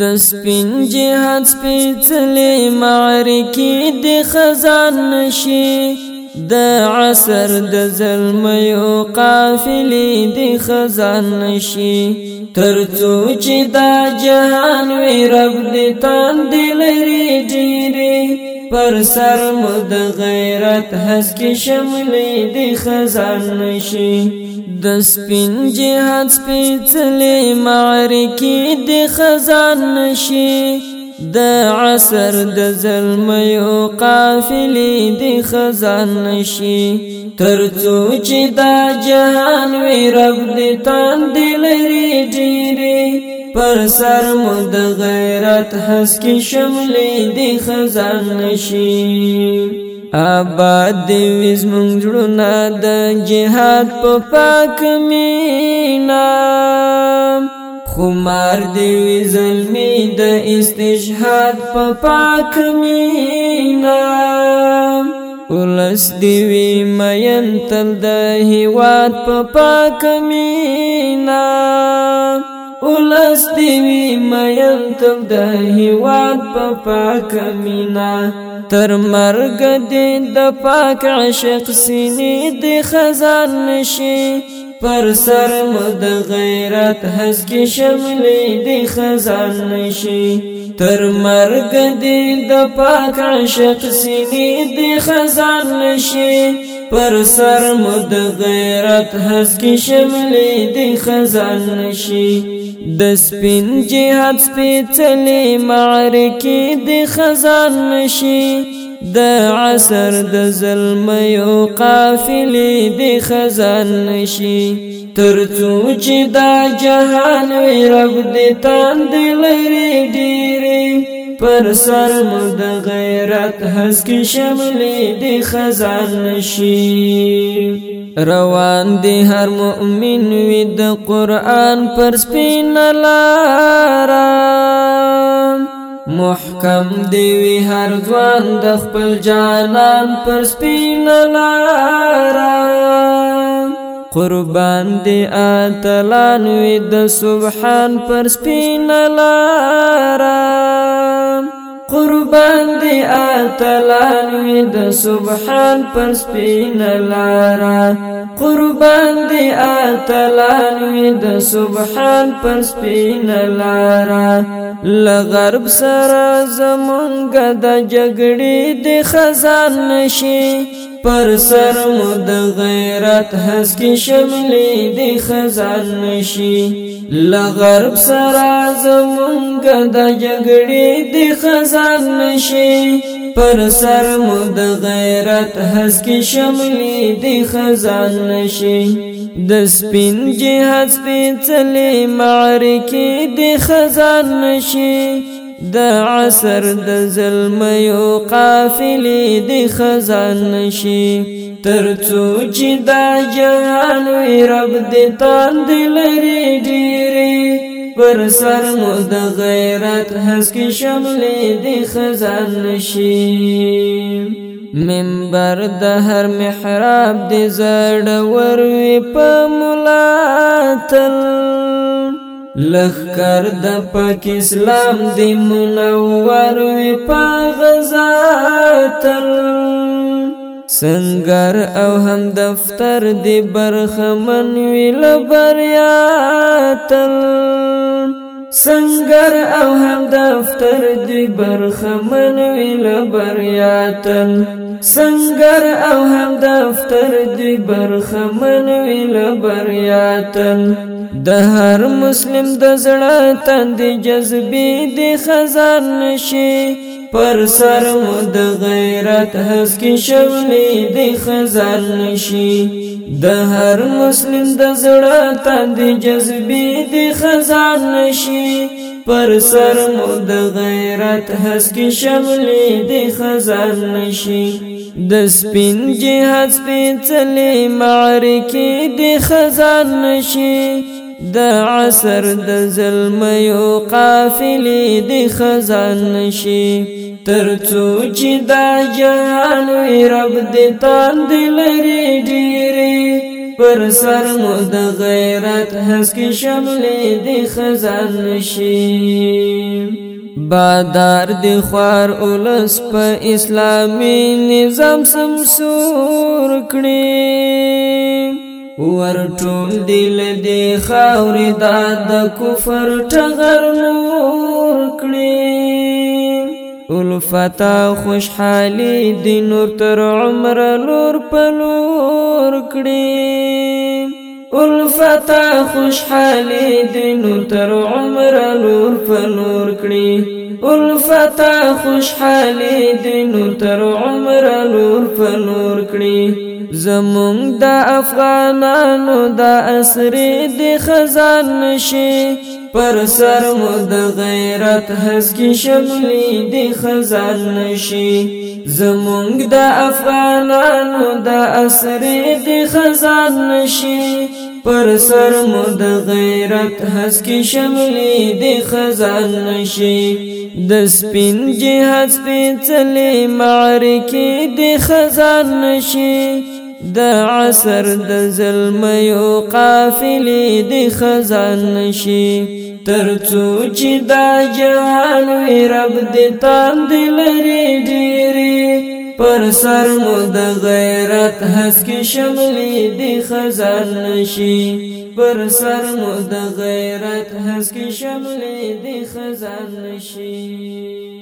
د سپین جهاد سپېڅلې معرکې د خزان نشي د عصر د زلمیو قافلې د خزان نشي ترڅو چې دا جهان وي رب د تاندې لري ډېرې پر سر مد غیرت حس کې شملې د خزان نشي د سپین جهاد سپېڅلې معرکې د خزان نشي د عصر د زلمیو قافلې د خزان نشي ترڅو چې دا جهان وي رب د تان دلري ډېری پر سر مد غیرت حس کی شملې دی خزان نشي آباد دی وز مونږ جوړنا د جهاد په پا پاک مینا خمار دی زلمی د استشهاد په پا پاک مینا ولس دی مین تل د هیواد په پا پاک مینا ولستوي مېم تم د هیواد په پاک مینا تر مرګ دې د پاک عشق سینې د خزان نشي پر سر مد غیرت حس کې شملې د خزان نشي تر مرګ دې د پاک عشق سینې د خزان نشي پر سر مد غیرت حس کی شملې د خزان نشي د سپین جهاد سپېڅلې معرکې د خزان نشي د عصر د زلمیو قافلې د خزان نشي ترڅو چې دا جهان وي رب دې تاند لري ډېر پر سر مد غیرت حز کی شملې د خزان نشي روان دی هر مؤمن وی د قران پر سپین لارام محکم دی وی هر ځوان د خپل جانان پر سپین لارام قربان دی اتلان وی د سبحان پر سپین لارا قربان دی اتلان وی د سبحان پر سپین لارا قربان دی اتلان وی د سبحان پر سپین لارا لغرب سره زمونږ د جګړې د خزان نشي پر سر مد غیرت حس کی شملې د خزان نشي لغرب سرا زمونږ د جګړې د خزان نشي پر سر مد غیرت حس کی شملې د خزان نشي د سپین جهاد سپین چلې معرکې د خزان نشي د عصر د زلمیو قافلې د خزان نشي ترڅو چې دا جهان وي رب دې تاند لري ډېرې پر سر مو د غیرت هسکې شملې د خزان نشي منبر د هر محراب دې زړ ور وي په ملاتل لخر د پاک اسلام دی منور وی په غزا تل سنگر او هم دفتر دی برخمن وی لبریا تل سنگر او هم دفتر دی برخمن وی لبریا تل سنگر او هم دفتر دی برخمن وی لبریاتل د هر مسلم د زړه تند جذبې دی خزان نشي پر سر د غیرت هڅ کې شولې دی خزان نشي د هر مسلم د زړه تند جذبې دی خزان نشي پر سر مو د غیرت هڅ کې شملې د خزان نشي د سپین جهاد سپېڅلې معرکې د خزان نشي د عصر د زلمیو قافلې د خزان نشي ترڅو چې دا جهان وي رب دې تاند لري ډېرې پر سر مو د غیرت هسکې شملې د خزان نشي بادار دی خوار اولس په اسلامی نظام سمسور کړي ور ټول دل دی خاورې دا د کفر ټغر نور کړي الفتا خوشحالی دی نور تر عمر لور په لور کړي الفتا خوشحالی دینو تر عمر نور په نور کړی الفتا خوشحالی دینو تر عمر نور په نور کړی زمونږ د افغانانو د اسری د خزان نشي پر سر مو د غیرت حسکی شملی د خزان نشي زمونږ د افغانانو د اسری د خزان نشي پر سر مد غیرت حس کی شملې د خزان نشي د سپین جهاد سپېڅلې معرکې د خزان نشي د عصر د زلمیو قافلې د خزان نشي ترڅو چې دا جهان وي رب د تاند لري ډېری پر سر مو د غیرت حس کې شملې دی خزان نشي پر سر مو د غیرت حس کې شملې دی خزان نشي